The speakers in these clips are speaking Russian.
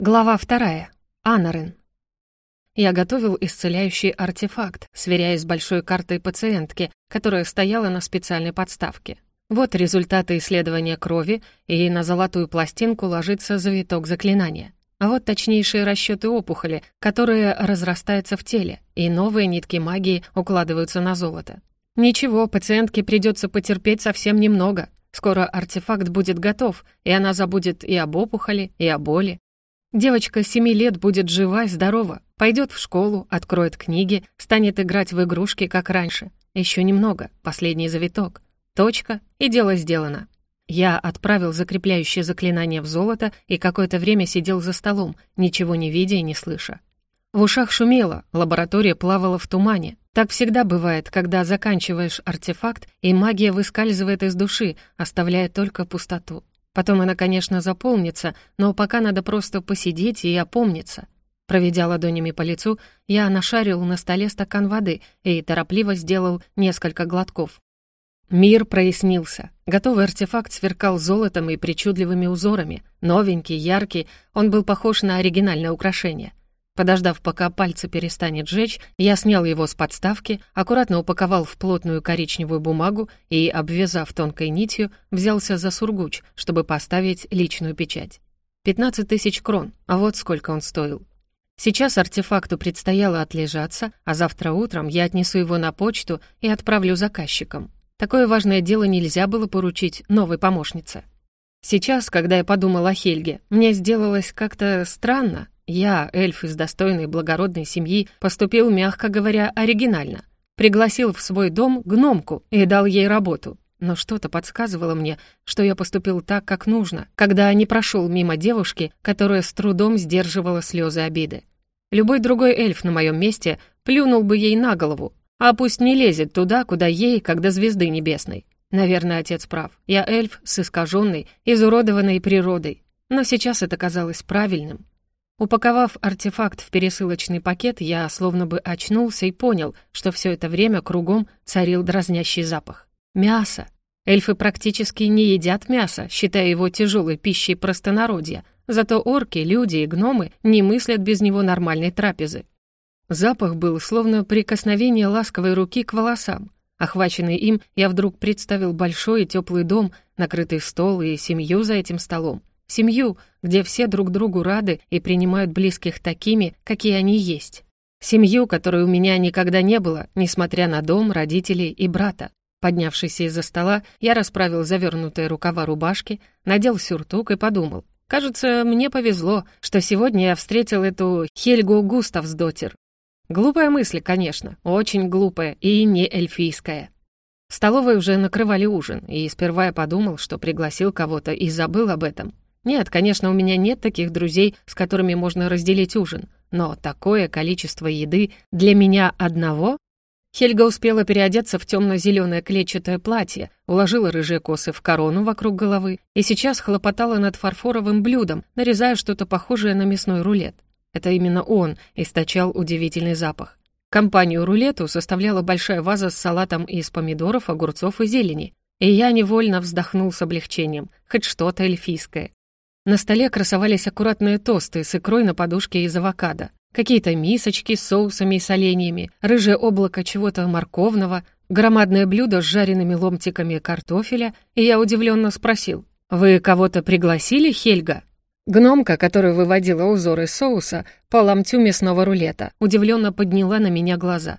Глава вторая. Анарен. Я готовил исцеляющий артефакт, сверяясь с большой картой пациентки, которая стояла на специальной подставке. Вот результаты исследования крови, и на золотую пластинку ложится завиток заклинания. А вот точнейшие расчеты опухоли, которые разрастаются в теле, и новые нитки магии укладываются на золото. Ничего, пациентке придется потерпеть совсем немного. Скоро артефакт будет готов, и она забудет и об опухоли, и о боли. Девочка семи лет будет жива и здорова, пойдет в школу, откроет книги, станет играть в игрушки, как раньше. Еще немного, последний завиток. Точка, и дело сделано. Я отправил закрепляющее заклинание в золото и какое-то время сидел за столом, ничего не видя и не слыша. В ушах шумело, лаборатория плавала в тумане. Так всегда бывает, когда заканчиваешь артефакт, и магия выскальзывает из души, оставляя только пустоту. Потом она, конечно, заполнится, но пока надо просто посидеть и опомниться. Проведя ладонями по лицу, я нашарил на столе стакан воды и торопливо сделал несколько глотков. Мир прояснился. Готовый артефакт сверкал золотом и причудливыми узорами. Новенький, яркий, он был похож на оригинальное украшение. Подождав, пока пальцы перестанет жечь, я снял его с подставки, аккуратно упаковал в плотную коричневую бумагу и, обвязав тонкой нитью, взялся за сургуч, чтобы поставить личную печать. 15 тысяч крон, а вот сколько он стоил. Сейчас артефакту предстояло отлежаться, а завтра утром я отнесу его на почту и отправлю заказчикам. Такое важное дело нельзя было поручить новой помощнице. Сейчас, когда я подумала о Хельге, мне сделалось как-то странно, я, эльф из достойной благородной семьи, поступил, мягко говоря, оригинально. Пригласил в свой дом гномку и дал ей работу. Но что-то подсказывало мне, что я поступил так, как нужно, когда не прошел мимо девушки, которая с трудом сдерживала слезы обиды. Любой другой эльф на моем месте плюнул бы ей на голову, а пусть не лезет туда, куда ей, до звезды небесной. Наверное, отец прав. Я эльф с искаженной, изуродованной природой. Но сейчас это казалось правильным. Упаковав артефакт в пересылочный пакет, я словно бы очнулся и понял, что все это время кругом царил дразнящий запах. Мясо. Эльфы практически не едят мясо, считая его тяжелой пищей простонародья, зато орки, люди и гномы не мыслят без него нормальной трапезы. Запах был словно прикосновение ласковой руки к волосам. Охваченный им, я вдруг представил большой и теплый дом, накрытый стол и семью за этим столом. Семью, где все друг другу рады и принимают близких такими, какие они есть. Семью, которой у меня никогда не было, несмотря на дом, родителей и брата. Поднявшись из-за стола, я расправил завернутые рукава рубашки, надел сюртук и подумал. Кажется, мне повезло, что сегодня я встретил эту Хельгу Густавсдотер. Глупая мысль, конечно, очень глупая и не эльфийская. В столовой уже накрывали ужин, и сперва я подумал, что пригласил кого-то и забыл об этом. Нет, конечно, у меня нет таких друзей, с которыми можно разделить ужин, но такое количество еды для меня одного? Хельга успела переодеться в темно-зеленое клетчатое платье, уложила рыжие косы в корону вокруг головы и сейчас хлопотала над фарфоровым блюдом, нарезая что-то похожее на мясной рулет. Это именно он источал удивительный запах. Компанию рулету составляла большая ваза с салатом из помидоров, огурцов и зелени, и я невольно вздохнул с облегчением, хоть что-то эльфийское. На столе красовались аккуратные тосты с икрой на подушке из авокадо, какие-то мисочки с соусами и соленьями, рыжее облако чего-то морковного, громадное блюдо с жареными ломтиками картофеля, и я удивленно спросил, «Вы кого-то пригласили, Хельга?» Гномка, которая выводила узоры соуса по ломтю мясного рулета, удивленно подняла на меня глаза.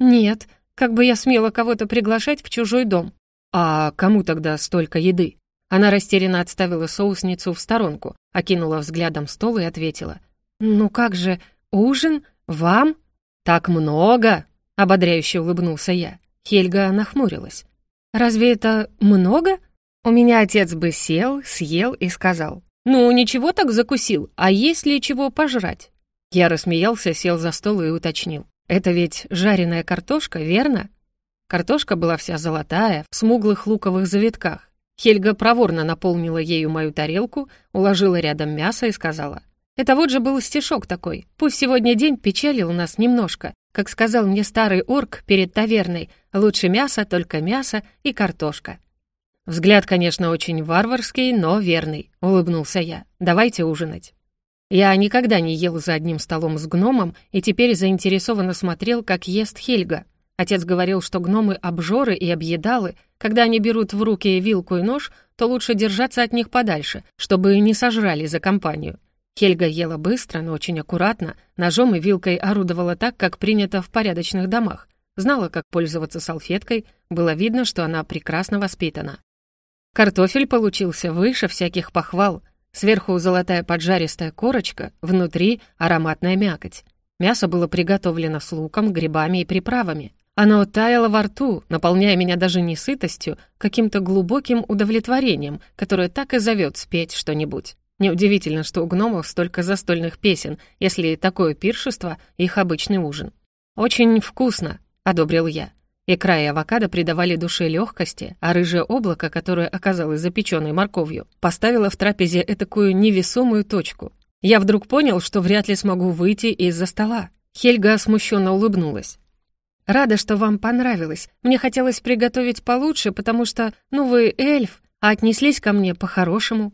«Нет, как бы я смела кого-то приглашать в чужой дом?» «А кому тогда столько еды?» Она растерянно отставила соусницу в сторонку, окинула взглядом стол и ответила. «Ну как же, ужин? Вам? Так много!» — ободряюще улыбнулся я. Хельга нахмурилась. «Разве это много?» У меня отец бы сел, съел и сказал. «Ну, ничего так закусил, а есть ли чего пожрать?» Я рассмеялся, сел за стол и уточнил. «Это ведь жареная картошка, верно?» Картошка была вся золотая, в смуглых луковых завитках. Хельга проворно наполнила ею мою тарелку, уложила рядом мясо и сказала. «Это вот же был стишок такой. Пусть сегодня день печалил нас немножко. Как сказал мне старый орк перед таверной, лучше мясо, только мясо и картошка». «Взгляд, конечно, очень варварский, но верный», — улыбнулся я. «Давайте ужинать». Я никогда не ел за одним столом с гномом и теперь заинтересованно смотрел, как ест Хельга. Отец говорил, что гномы — обжоры и объедалы. Когда они берут в руки вилку и нож, то лучше держаться от них подальше, чтобы не сожрали за компанию. Хельга ела быстро, но очень аккуратно, ножом и вилкой орудовала так, как принято в порядочных домах. Знала, как пользоваться салфеткой, было видно, что она прекрасно воспитана. Картофель получился выше всяких похвал. Сверху золотая поджаристая корочка, внутри ароматная мякоть. Мясо было приготовлено с луком, грибами и приправами. Оно таяло во рту, наполняя меня даже не сытостью, каким-то глубоким удовлетворением, которое так и зовет спеть что-нибудь. Неудивительно, что у гномов столько застольных песен, если такое пиршество — их обычный ужин. «Очень вкусно», — одобрил я. Икра и авокадо придавали душе легкости, а рыжее облако, которое оказалось запеченной морковью, поставило в трапезе этакую невесомую точку. Я вдруг понял, что вряд ли смогу выйти из-за стола. Хельга смущенно улыбнулась. «Рада, что вам понравилось. Мне хотелось приготовить получше, потому что, ну, вы эльф, а отнеслись ко мне по-хорошему».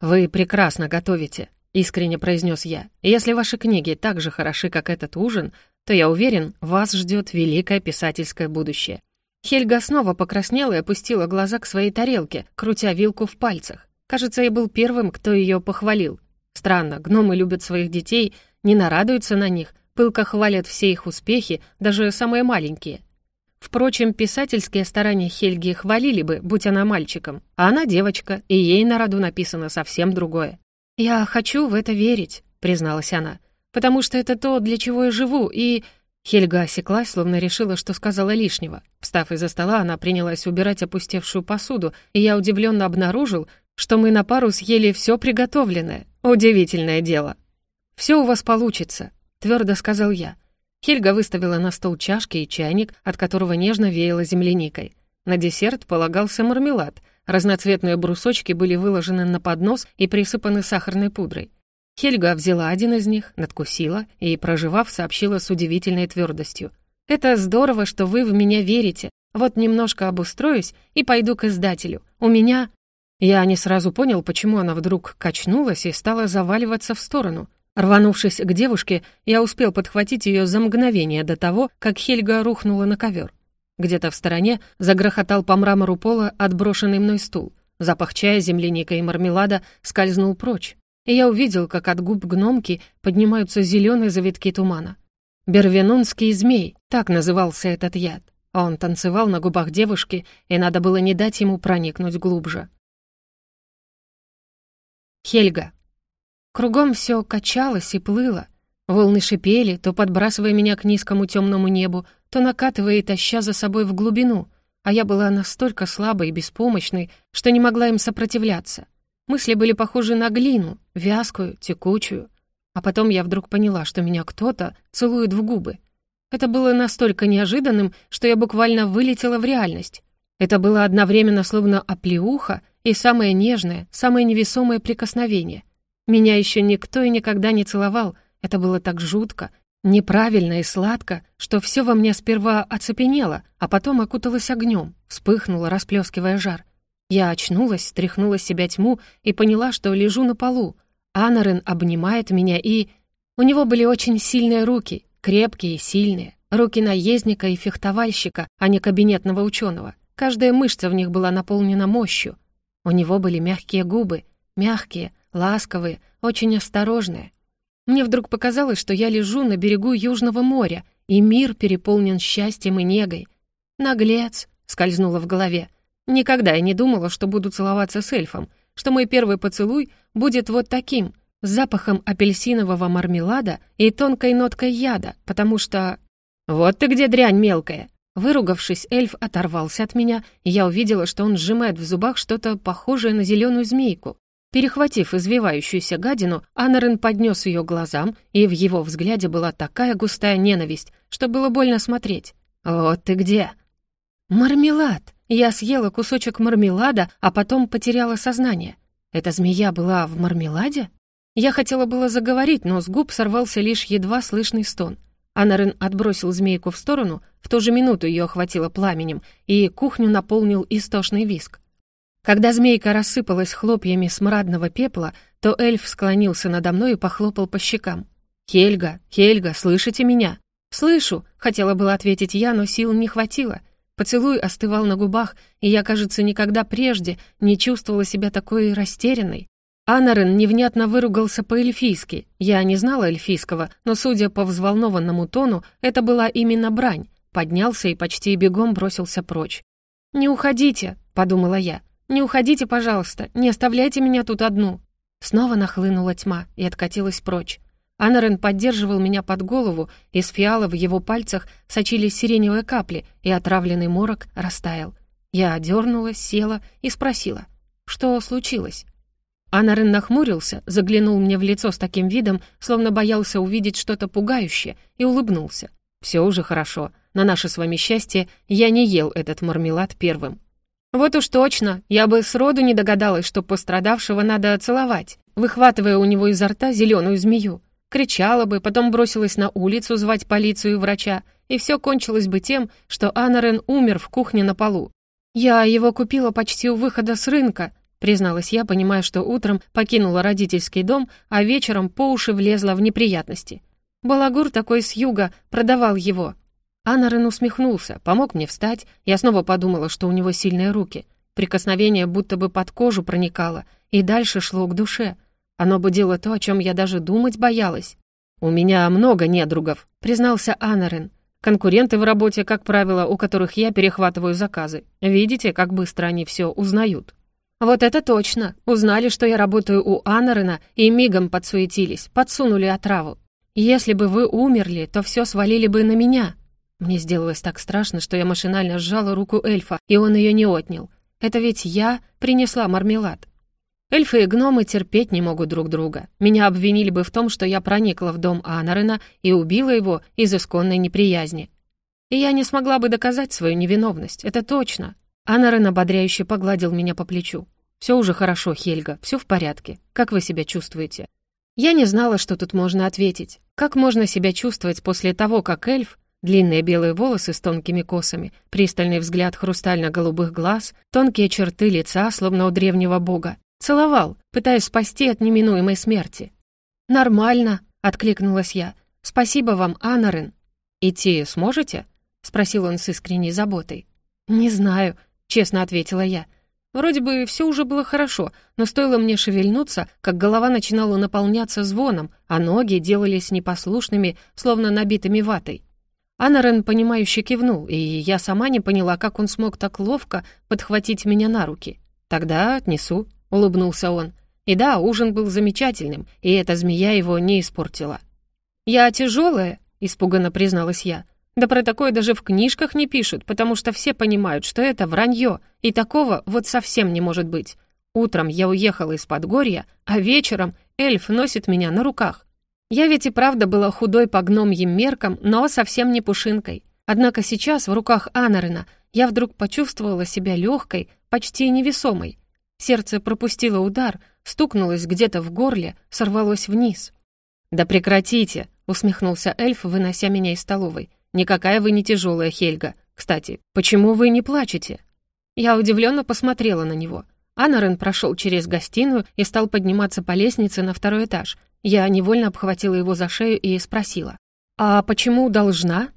«Вы прекрасно готовите», — искренне произнес я. «Если ваши книги так же хороши, как этот ужин, то я уверен, вас ждет великое писательское будущее». Хельга снова покраснела и опустила глаза к своей тарелке, крутя вилку в пальцах. Кажется, я был первым, кто ее похвалил. Странно, гномы любят своих детей, не нарадуются на них, пылко хвалят все их успехи, даже самые маленькие. Впрочем, писательские старания Хельги хвалили бы, будь она мальчиком, а она девочка, и ей на роду написано совсем другое. «Я хочу в это верить», — призналась она потому что это то, для чего я живу, и...» Хельга осеклась, словно решила, что сказала лишнего. Встав из-за стола, она принялась убирать опустевшую посуду, и я удивленно обнаружил, что мы на пару съели все приготовленное. Удивительное дело. «Все у вас получится», — твердо сказал я. Хельга выставила на стол чашки и чайник, от которого нежно веяло земляникой. На десерт полагался мармелад. Разноцветные брусочки были выложены на поднос и присыпаны сахарной пудрой. Хельга взяла один из них, надкусила и, проживав, сообщила с удивительной твердостью. «Это здорово, что вы в меня верите. Вот немножко обустроюсь и пойду к издателю. У меня...» Я не сразу понял, почему она вдруг качнулась и стала заваливаться в сторону. Рванувшись к девушке, я успел подхватить ее за мгновение до того, как Хельга рухнула на ковер. Где-то в стороне загрохотал по мрамору пола отброшенный мной стул. Запах чая, земляника и мармелада скользнул прочь и я увидел, как от губ гномки поднимаются зеленые завитки тумана. Бервенунский змей, так назывался этот яд. Он танцевал на губах девушки, и надо было не дать ему проникнуть глубже. Хельга. Кругом все качалось и плыло. Волны шипели, то подбрасывая меня к низкому темному небу, то накатывая и таща за собой в глубину, а я была настолько слабой и беспомощной, что не могла им сопротивляться. Мысли были похожи на глину, вязкую, текучую. А потом я вдруг поняла, что меня кто-то целует в губы. Это было настолько неожиданным, что я буквально вылетела в реальность. Это было одновременно словно оплеуха и самое нежное, самое невесомое прикосновение. Меня еще никто и никогда не целовал. Это было так жутко, неправильно и сладко, что все во мне сперва оцепенело, а потом окуталось огнем, вспыхнуло, расплескивая жар. Я очнулась, стряхнула себя тьму и поняла, что лежу на полу. Анарен обнимает меня и... У него были очень сильные руки, крепкие и сильные. Руки наездника и фехтовальщика, а не кабинетного ученого. Каждая мышца в них была наполнена мощью. У него были мягкие губы, мягкие, ласковые, очень осторожные. Мне вдруг показалось, что я лежу на берегу Южного моря, и мир переполнен счастьем и негой. «Наглец!» — скользнуло в голове. Никогда я не думала, что буду целоваться с эльфом, что мой первый поцелуй будет вот таким, с запахом апельсинового мармелада и тонкой ноткой яда, потому что... «Вот ты где дрянь мелкая!» Выругавшись, эльф оторвался от меня, и я увидела, что он сжимает в зубах что-то похожее на зеленую змейку. Перехватив извивающуюся гадину, Анарен поднес ее глазам, и в его взгляде была такая густая ненависть, что было больно смотреть. «Вот ты где!» «Мармелад!» Я съела кусочек мармелада, а потом потеряла сознание. Эта змея была в мармеладе? Я хотела было заговорить, но с губ сорвался лишь едва слышный стон. Анарен отбросил змейку в сторону, в ту же минуту ее охватило пламенем, и кухню наполнил истошный виск. Когда змейка рассыпалась хлопьями смрадного пепла, то эльф склонился надо мной и похлопал по щекам. «Хельга, Хельга, слышите меня?» «Слышу», — хотела было ответить я, но сил не хватило. Поцелуй остывал на губах, и я, кажется, никогда прежде не чувствовала себя такой растерянной. Анарен невнятно выругался по-эльфийски. Я не знала эльфийского, но, судя по взволнованному тону, это была именно брань. Поднялся и почти бегом бросился прочь. «Не уходите», — подумала я. «Не уходите, пожалуйста, не оставляйте меня тут одну». Снова нахлынула тьма и откатилась прочь. Анарен поддерживал меня под голову, из фиала в его пальцах сочились сиреневые капли, и отравленный морок растаял. Я дернулась, села и спросила, что случилось? Анарен нахмурился, заглянул мне в лицо с таким видом, словно боялся увидеть что-то пугающее, и улыбнулся. «Все уже хорошо. На наше с вами счастье я не ел этот мармелад первым». «Вот уж точно, я бы сроду не догадалась, что пострадавшего надо целовать, выхватывая у него изо рта зеленую змею. Кричала бы, потом бросилась на улицу звать полицию и врача, и все кончилось бы тем, что Анарен умер в кухне на полу. «Я его купила почти у выхода с рынка», призналась я, понимая, что утром покинула родительский дом, а вечером по уши влезла в неприятности. Балагур такой с юга продавал его. Анарен усмехнулся, помог мне встать, я снова подумала, что у него сильные руки. Прикосновение будто бы под кожу проникало, и дальше шло к душе — оно будило то, о чем я даже думать боялась. «У меня много недругов», — признался Анарен. «Конкуренты в работе, как правило, у которых я перехватываю заказы. Видите, как быстро они все узнают?» «Вот это точно! Узнали, что я работаю у Анарена, и мигом подсуетились, подсунули отраву. Если бы вы умерли, то все свалили бы на меня». Мне сделалось так страшно, что я машинально сжала руку эльфа, и он ее не отнял. Это ведь я принесла мармелад. Эльфы и гномы терпеть не могут друг друга. Меня обвинили бы в том, что я проникла в дом Анарена и убила его из исконной неприязни. И я не смогла бы доказать свою невиновность, это точно. Анарен ободряюще погладил меня по плечу. «Все уже хорошо, Хельга, все в порядке. Как вы себя чувствуете?» Я не знала, что тут можно ответить. Как можно себя чувствовать после того, как эльф, длинные белые волосы с тонкими косами, пристальный взгляд хрустально-голубых глаз, тонкие черты лица, словно у древнего бога, Целовал, пытаясь спасти от неминуемой смерти. «Нормально», — откликнулась я. «Спасибо вам, Анарен». «Идти сможете?» — спросил он с искренней заботой. «Не знаю», — честно ответила я. Вроде бы все уже было хорошо, но стоило мне шевельнуться, как голова начинала наполняться звоном, а ноги делались непослушными, словно набитыми ватой. Анарен, понимающе кивнул, и я сама не поняла, как он смог так ловко подхватить меня на руки. «Тогда отнесу», — улыбнулся он. И да, ужин был замечательным, и эта змея его не испортила. «Я тяжелая», — испуганно призналась я. «Да про такое даже в книжках не пишут, потому что все понимают, что это вранье, и такого вот совсем не может быть. Утром я уехала из Подгорья, а вечером эльф носит меня на руках. Я ведь и правда была худой по гномьим меркам, но совсем не пушинкой. Однако сейчас в руках Анарена я вдруг почувствовала себя легкой, почти невесомой. Сердце пропустило удар, стукнулось где-то в горле, сорвалось вниз. «Да прекратите!» — усмехнулся эльф, вынося меня из столовой. «Никакая вы не тяжелая, Хельга. Кстати, почему вы не плачете?» Я удивленно посмотрела на него. Анарен прошел через гостиную и стал подниматься по лестнице на второй этаж. Я невольно обхватила его за шею и спросила. «А почему должна?»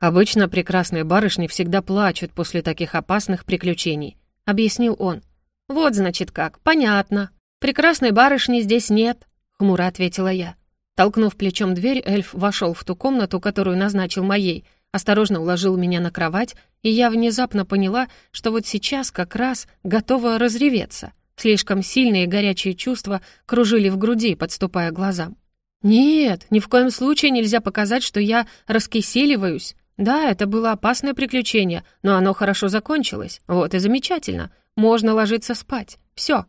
«Обычно прекрасные барышни всегда плачут после таких опасных приключений», — объяснил он. «Вот, значит, как. Понятно. Прекрасной барышни здесь нет», — хмуро ответила я. Толкнув плечом дверь, эльф вошел в ту комнату, которую назначил моей, осторожно уложил меня на кровать, и я внезапно поняла, что вот сейчас как раз готова разреветься. Слишком сильные горячие чувства кружили в груди, подступая к глазам. «Нет, ни в коем случае нельзя показать, что я раскиселиваюсь. Да, это было опасное приключение, но оно хорошо закончилось. Вот и замечательно. Можно ложиться спать. Все.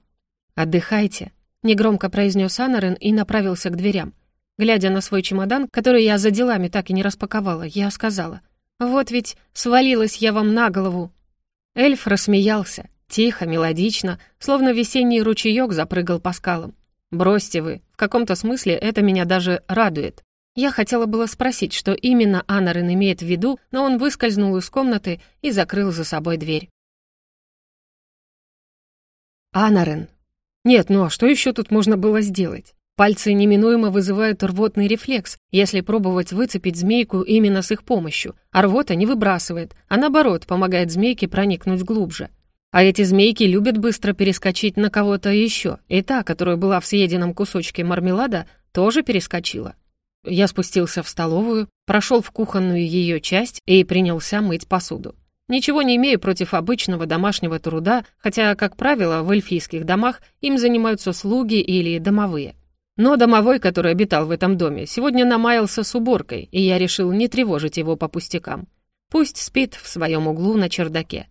Отдыхайте», — негромко произнес Анарен и направился к дверям. Глядя на свой чемодан, который я за делами так и не распаковала, я сказала, «Вот ведь свалилась я вам на голову». Эльф рассмеялся, тихо, мелодично, словно весенний ручеек запрыгал по скалам. «Бросьте вы, в каком-то смысле это меня даже радует». Я хотела было спросить, что именно Анарен имеет в виду, но он выскользнул из комнаты и закрыл за собой дверь. Анарен. Нет, ну а что еще тут можно было сделать? Пальцы неминуемо вызывают рвотный рефлекс, если пробовать выцепить змейку именно с их помощью, а рвота не выбрасывает, а наоборот помогает змейке проникнуть глубже. А эти змейки любят быстро перескочить на кого-то еще, и та, которая была в съеденном кусочке мармелада, тоже перескочила. Я спустился в столовую, прошел в кухонную ее часть и принялся мыть посуду. Ничего не имею против обычного домашнего труда, хотя, как правило, в эльфийских домах им занимаются слуги или домовые. Но домовой, который обитал в этом доме, сегодня намаялся с уборкой, и я решил не тревожить его по пустякам. Пусть спит в своем углу на чердаке.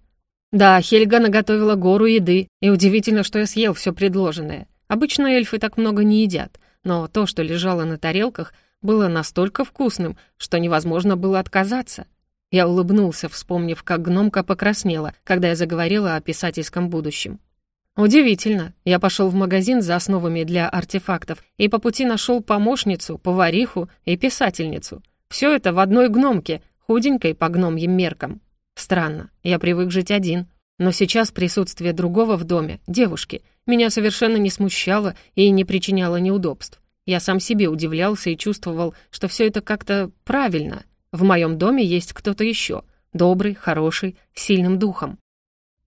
Да, Хельга наготовила гору еды, и удивительно, что я съел все предложенное. Обычно эльфы так много не едят, но то, что лежало на тарелках, было настолько вкусным, что невозможно было отказаться. Я улыбнулся, вспомнив, как гномка покраснела, когда я заговорила о писательском будущем. Удивительно. Я пошел в магазин за основами для артефактов и по пути нашел помощницу, повариху и писательницу. Все это в одной гномке, худенькой по гномьим меркам. Странно, я привык жить один. Но сейчас присутствие другого в доме, девушки, меня совершенно не смущало и не причиняло неудобств. Я сам себе удивлялся и чувствовал, что все это как-то правильно. В моем доме есть кто-то еще, добрый, хороший, сильным духом.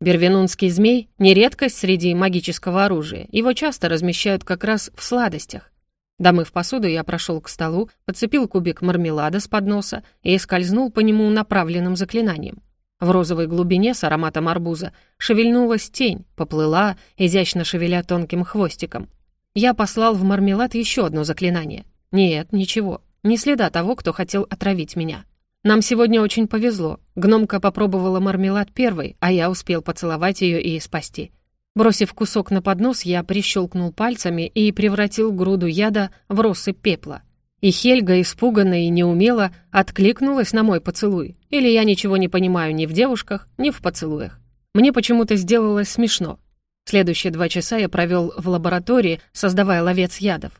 Бервенунский змей — не редкость среди магического оружия, его часто размещают как раз в сладостях. Домыв посуду, я прошел к столу, подцепил кубик мармелада с подноса и скользнул по нему направленным заклинанием. В розовой глубине с ароматом арбуза шевельнулась тень, поплыла, изящно шевеля тонким хвостиком. Я послал в мармелад еще одно заклинание. Нет, ничего, ни следа того, кто хотел отравить меня. Нам сегодня очень повезло. Гномка попробовала мармелад первой, а я успел поцеловать ее и спасти. Бросив кусок на поднос, я прищелкнул пальцами и превратил груду яда в россыпь пепла. И Хельга, испуганно и неумело, откликнулась на мой поцелуй. Или я ничего не понимаю ни в девушках, ни в поцелуях. Мне почему-то сделалось смешно. Следующие два часа я провел в лаборатории, создавая ловец ядов.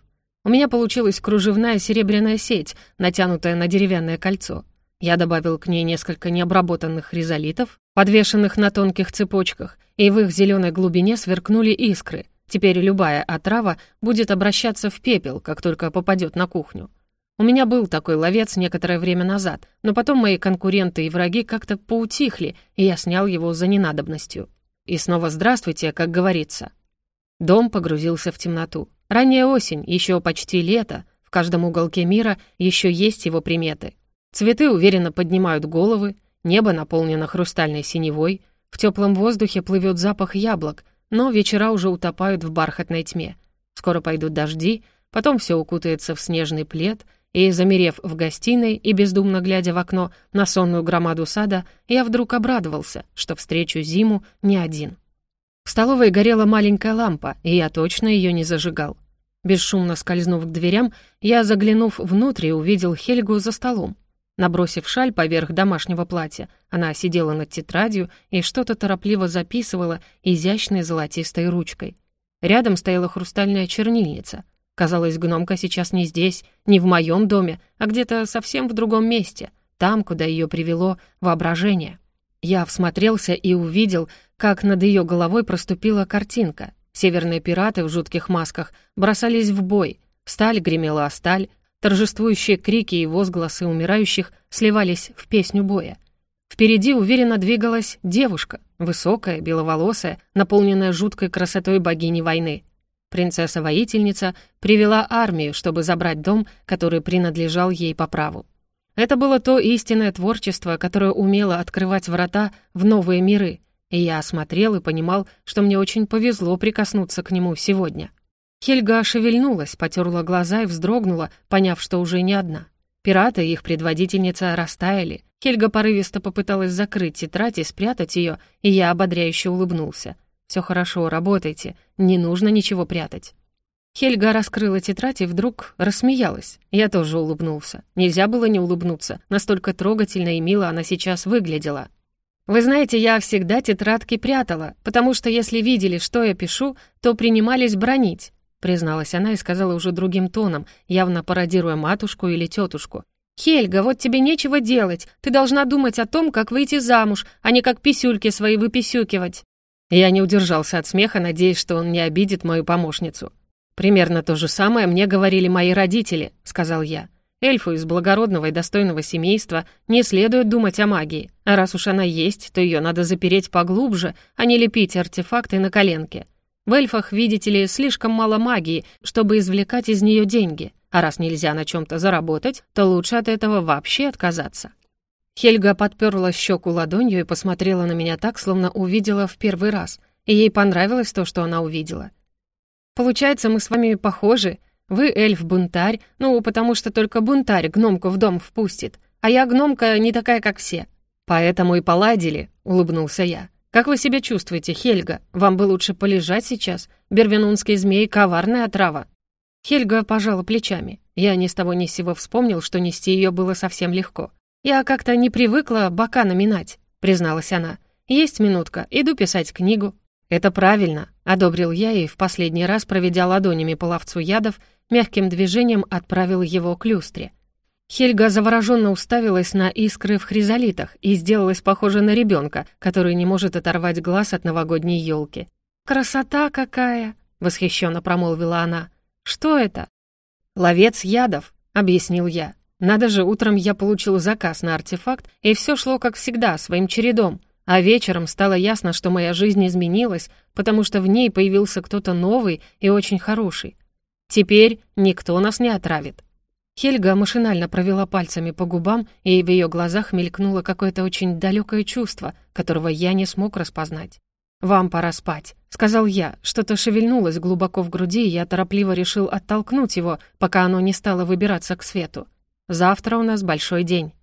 У меня получилась кружевная серебряная сеть, натянутая на деревянное кольцо. Я добавил к ней несколько необработанных ризолитов, подвешенных на тонких цепочках, и в их зеленой глубине сверкнули искры. Теперь любая отрава будет обращаться в пепел, как только попадет на кухню. У меня был такой ловец некоторое время назад, но потом мои конкуренты и враги как-то поутихли, и я снял его за ненадобностью. И снова здравствуйте, как говорится. Дом погрузился в темноту. Ранняя осень, еще почти лето, в каждом уголке мира еще есть его приметы. Цветы уверенно поднимают головы, небо наполнено хрустальной синевой, в теплом воздухе плывет запах яблок, но вечера уже утопают в бархатной тьме. Скоро пойдут дожди, потом все укутается в снежный плед, и, замерев в гостиной и бездумно глядя в окно на сонную громаду сада, я вдруг обрадовался, что встречу зиму не один. В столовой горела маленькая лампа, и я точно ее не зажигал. Бесшумно скользнув к дверям, я, заглянув внутрь, увидел Хельгу за столом. Набросив шаль поверх домашнего платья, она сидела над тетрадью и что-то торопливо записывала изящной золотистой ручкой. Рядом стояла хрустальная чернильница. Казалось, гномка сейчас не здесь, не в моем доме, а где-то совсем в другом месте, там, куда ее привело воображение. Я всмотрелся и увидел, как над ее головой проступила картинка. Северные пираты в жутких масках бросались в бой, сталь гремела о сталь, Торжествующие крики и возгласы умирающих сливались в песню боя. Впереди уверенно двигалась девушка, высокая, беловолосая, наполненная жуткой красотой богини войны. Принцесса-воительница привела армию, чтобы забрать дом, который принадлежал ей по праву. Это было то истинное творчество, которое умело открывать врата в новые миры, и я осмотрел и понимал, что мне очень повезло прикоснуться к нему сегодня. Хельга шевельнулась, потерла глаза и вздрогнула, поняв, что уже не одна. Пираты и их предводительница растаяли. Хельга порывисто попыталась закрыть тетрадь и спрятать ее, и я ободряюще улыбнулся. «Все хорошо, работайте, не нужно ничего прятать». Хельга раскрыла тетрадь и вдруг рассмеялась. Я тоже улыбнулся. Нельзя было не улыбнуться, настолько трогательно и мило она сейчас выглядела. «Вы знаете, я всегда тетрадки прятала, потому что если видели, что я пишу, то принимались бронить призналась она и сказала уже другим тоном, явно пародируя матушку или тетушку. «Хельга, вот тебе нечего делать. Ты должна думать о том, как выйти замуж, а не как писюльки свои выписюкивать». Я не удержался от смеха, надеясь, что он не обидит мою помощницу. «Примерно то же самое мне говорили мои родители», — сказал я. «Эльфу из благородного и достойного семейства не следует думать о магии, а раз уж она есть, то ее надо запереть поглубже, а не лепить артефакты на коленке. В эльфах, видите ли, слишком мало магии, чтобы извлекать из нее деньги, а раз нельзя на чем-то заработать, то лучше от этого вообще отказаться». Хельга подперла щеку ладонью и посмотрела на меня так, словно увидела в первый раз, и ей понравилось то, что она увидела. Получается, мы с вами похожи. Вы эльф-бунтарь, ну, потому что только бунтарь гномку в дом впустит, а я гномка не такая, как все. Поэтому и поладили, улыбнулся я. Как вы себя чувствуете, Хельга? Вам бы лучше полежать сейчас. Бервинунский змей — коварная отрава. Хельга пожала плечами. Я ни с того ни с сего вспомнил, что нести ее было совсем легко. «Я как-то не привыкла бока наминать», — призналась она. «Есть минутка, иду писать книгу». «Это правильно», — одобрил я и, в последний раз, проведя ладонями по ловцу ядов, мягким движением отправил его к люстре. Хельга завороженно уставилась на искры в хризолитах и сделалась похожа на ребенка, который не может оторвать глаз от новогодней елки. «Красота какая!» — восхищенно промолвила она. «Что это?» «Ловец ядов», — объяснил я. «Надо же, утром я получил заказ на артефакт, и все шло, как всегда, своим чередом. А вечером стало ясно, что моя жизнь изменилась, потому что в ней появился кто-то новый и очень хороший. Теперь никто нас не отравит. Хельга машинально провела пальцами по губам, и в ее глазах мелькнуло какое-то очень далекое чувство, которого я не смог распознать. «Вам пора спать», — сказал я. Что-то шевельнулось глубоко в груди, и я торопливо решил оттолкнуть его, пока оно не стало выбираться к свету. «Завтра у нас большой день».